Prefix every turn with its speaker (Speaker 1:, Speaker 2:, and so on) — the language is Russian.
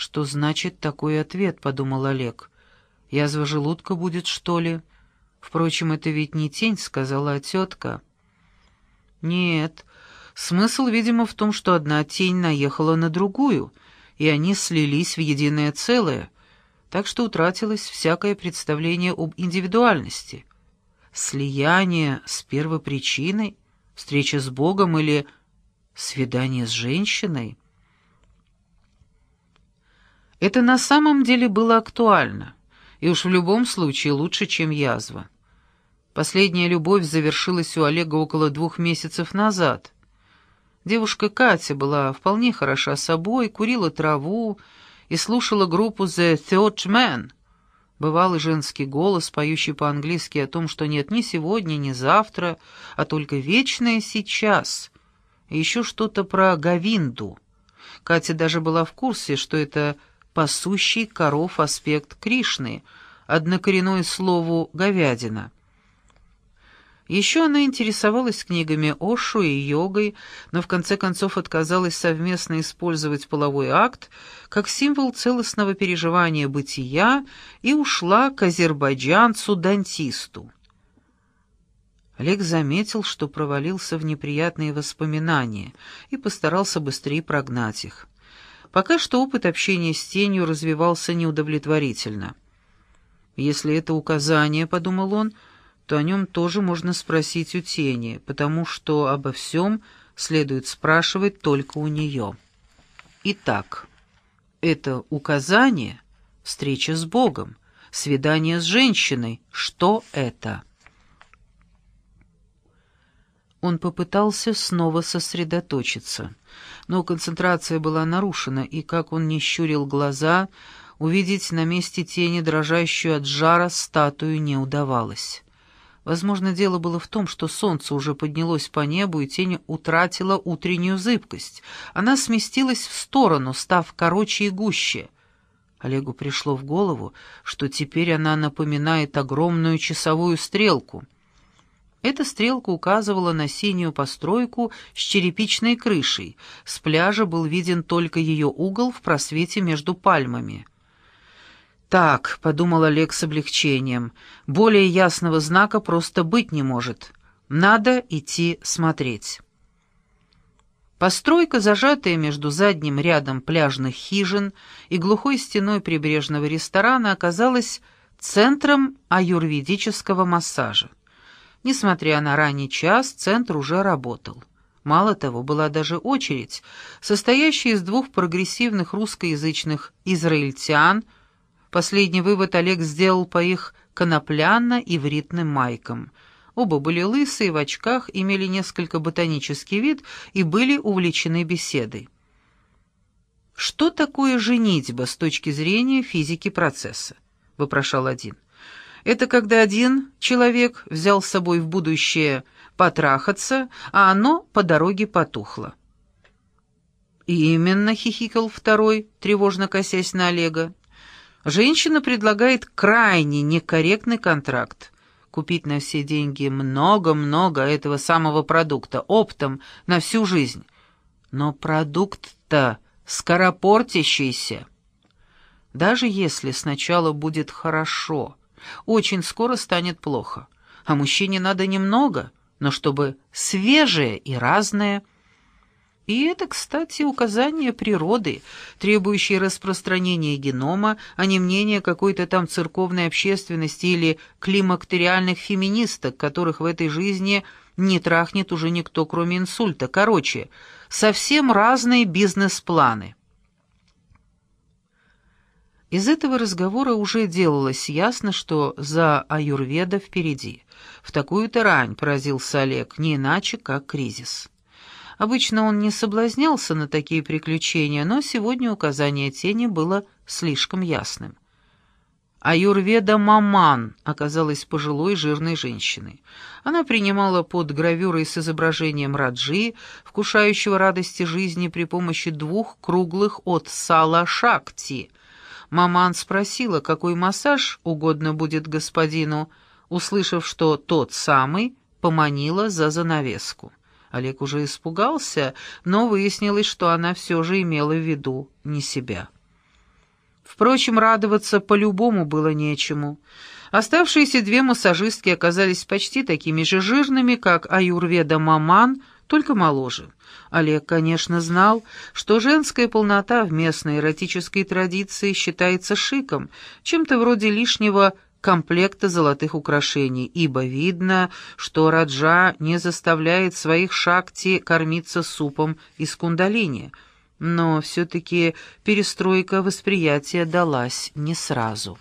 Speaker 1: «Что значит такой ответ?» — подумал Олег. «Язва желудка будет, что ли?» «Впрочем, это ведь не тень», — сказала тетка. «Нет, смысл, видимо, в том, что одна тень наехала на другую, и они слились в единое целое, так что утратилось всякое представление об индивидуальности. Слияние с первопричиной, встреча с Богом или свидание с женщиной — это на самом деле было актуально, и уж в любом случае лучше, чем язва. Последняя любовь завершилась у Олега около двух месяцев назад. Девушка Катя была вполне хороша собой, курила траву и слушала группу The Third Man. Бывалый женский голос, поющий по-английски о том, что нет ни сегодня, ни завтра, а только вечное сейчас. И еще что-то про Гавинду. Катя даже была в курсе, что это пасущий коров аспект Кришны, однокоренное слову «говядина». Еще она интересовалась книгами Ошу и йогой, но в конце концов отказалась совместно использовать половой акт как символ целостного переживания бытия и ушла к азербайджанцу-дантисту. Олег заметил, что провалился в неприятные воспоминания и постарался быстрее прогнать их. Пока что опыт общения с тенью развивался неудовлетворительно. «Если это указание, — подумал он, — то о нем тоже можно спросить у тени, потому что обо всем следует спрашивать только у нее. Итак, это указание — встреча с Богом, свидание с женщиной. Что это?» Он попытался снова сосредоточиться, но концентрация была нарушена, и, как он не щурил глаза, увидеть на месте тени, дрожащую от жара, статую не удавалось. Возможно, дело было в том, что солнце уже поднялось по небу, и тень утратила утреннюю зыбкость. Она сместилась в сторону, став короче и гуще. Олегу пришло в голову, что теперь она напоминает огромную часовую стрелку — эта стрелка указывала на синюю постройку с черепичной крышей. С пляжа был виден только ее угол в просвете между пальмами. «Так», — подумал Олег с облегчением, — «более ясного знака просто быть не может. Надо идти смотреть». Постройка, зажатая между задним рядом пляжных хижин и глухой стеной прибрежного ресторана, оказалась центром аюрведического массажа. Несмотря на ранний час, центр уже работал. Мало того, была даже очередь, состоящая из двух прогрессивных русскоязычных израильтян. Последний вывод Олег сделал по их конопляно-ивритным майкам. Оба были лысые, в очках, имели несколько ботанический вид и были увлечены беседой. «Что такое женитьба с точки зрения физики процесса?» — вопрошал один. — это когда один человек взял с собой в будущее потрахаться, а оно по дороге потухло. «Именно», — хихикал второй, тревожно косясь на Олега. «Женщина предлагает крайне некорректный контракт. Купить на все деньги много-много этого самого продукта, оптом, на всю жизнь. Но продукт-то скоропортящийся. Даже если сначала будет хорошо, очень скоро станет плохо. А мужчине надо немного, но чтобы свежее и разное. И это, кстати, указание природы, требующее распространения генома, а не мнения какой-то там церковной общественности или климактериальных феминисток, которых в этой жизни не трахнет уже никто, кроме инсульта. Короче, совсем разные бизнес-планы. Из этого разговора уже делалось ясно, что за аюрведа впереди. В такую-то рань поразился Олег, не иначе, как кризис. Обычно он не соблазнялся на такие приключения, но сегодня указание тени было слишком ясным. Аюрведа Маман оказалась пожилой жирной женщиной. Она принимала под гравюрой с изображением Раджи, вкушающего радости жизни при помощи двух круглых от сала шакти — Маман спросила, какой массаж угодно будет господину, услышав, что тот самый, поманила за занавеску. Олег уже испугался, но выяснилось, что она все же имела в виду не себя. Впрочем, радоваться по-любому было нечему. Оставшиеся две массажистки оказались почти такими же жирными, как Аюрведа Маман, только моложе. Олег, конечно, знал, что женская полнота в местной эротической традиции считается шиком, чем-то вроде лишнего комплекта золотых украшений, ибо видно, что Раджа не заставляет своих шакти кормиться супом из кундалини, но все-таки перестройка восприятия далась не сразу.